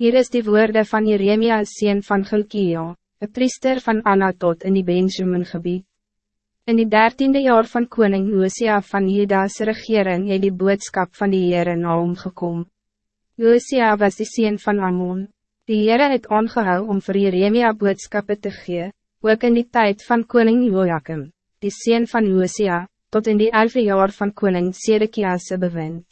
Hier is die woorden van Jeremia, sien van Gilkia, een priester van Anatot in die Benjamin gebied. In die dertiende jaar van koning Josia van Juda's regering het die boodskap van die Heere na omgekom. Josia was die sien van Ammon. Die Heere het aangehou om vir Jeremia boodskappen te gee, ook in die tijd van koning Joachim, die sien van Josia, tot in die elfde jaar van koning Sedekiase bewind.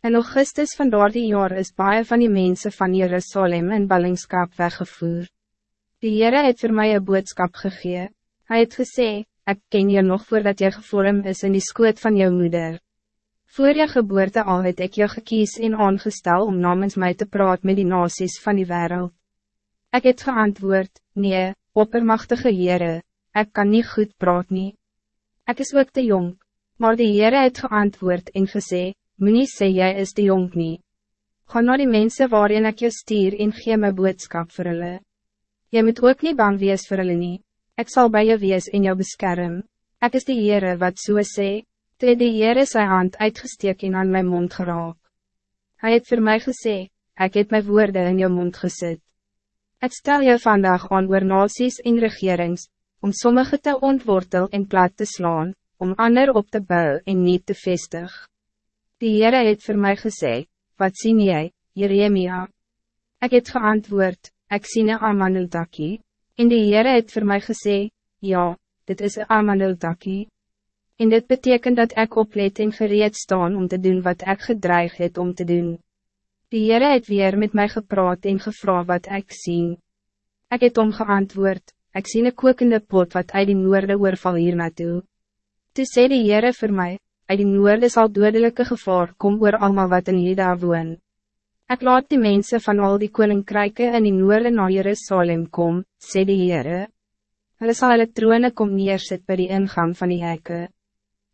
In augustus van die jaar is baie van die mensen van Jerusalem in ballingskap weggevoer. Die Heere het voor mij een boodskap gegee. Hij het gesê, ik ken je nog voordat je gevormd is in die skoot van jou moeder. Voor je geboorte al het ik je gekies en aangestel om namens mij te praten met die nasies van die wereld. Ik het geantwoord, nee, oppermachtige Heere, ik kan niet goed praten. nie. Ek is ook te jong, maar die Heere het geantwoord en gesê, Moenie sê jy is de jong nie. Ga naar die mensen waarin ik je stuur en gee my boodskap vir hulle. Jy moet ook niet bang wees vir hulle nie. Ek sal by jou wees en jou beskerm. Ek is die Heere wat so sê, toe die Heere sy hand uitgesteek en aan my mond geraak. Hij het voor mij gesê, ik het my woorden in jou mond gezet. Ik stel jou vandaag aan oor nasies en regerings, om sommige te ontwortel en plat te slaan, om ander op te bouwen en niet te vestigen. Die Heere het voor mij gezegd, wat zie jij, Jeremia? Ik het geantwoord, ik zie een amanultaki. En die Heere het voor mij gezegd, ja, dit is een amanultaki. En dit betekent dat ik oplet en gereed staan om te doen wat ik gedreigd het om te doen. Die Heere het weer met mij gepraat en gevra wat ik zie. Ik het om geantwoord, ik zie een kokende pot wat uit die noorde oorval hier naartoe. Toe sê die Heere voor mij, uit die noorde sal dodelijke gevaar kom oor allemaal wat in Juda woon. Ek laat die mensen van al die koninkryke in die noorde na Jerusalem kom, sê die Heere. Hulle sal hulle troone kom neersit by die ingang van die hekke.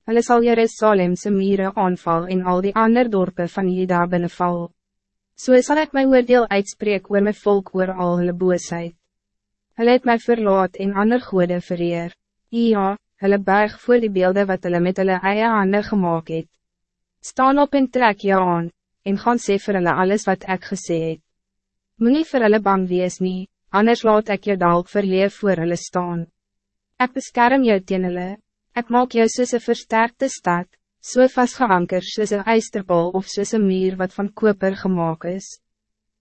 Hulle sal Jerusalemse mire aanval en al die ander dorpen van Juda binnenval. So sal ek my oordeel uitspreek oor my volk oor al hulle boosheid. Hulle het my verlaat en ander goede vereer. Ja, hulle buig voor die beelden wat hulle met hulle eie hande gemaakt het. Staan op en trek jou aan, en gaan sê vir hulle alles wat ik gesê het. Moe nie vir hulle bang wees nie, anders laat ik je dalk verleef voor hulle staan. Ik beskerm jou teen hulle, ek maak jou soos een versterkte stad, so vastgeanker soos een eisterbal of soos een muur wat van koper gemaakt is.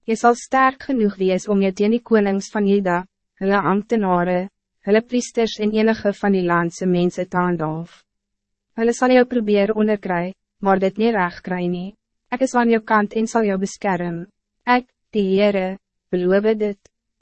Je zal sterk genoeg wees om je teen die konings van Juda, hulle ambtenaren, hulle priesters en enige van die landse mense te handhaaf. Hulle sal jou probeer onderkry, maar dit nie recht kry nie. Ek is aan jou kant en zal jou beschermen. Ek, die Heere, beloof dit.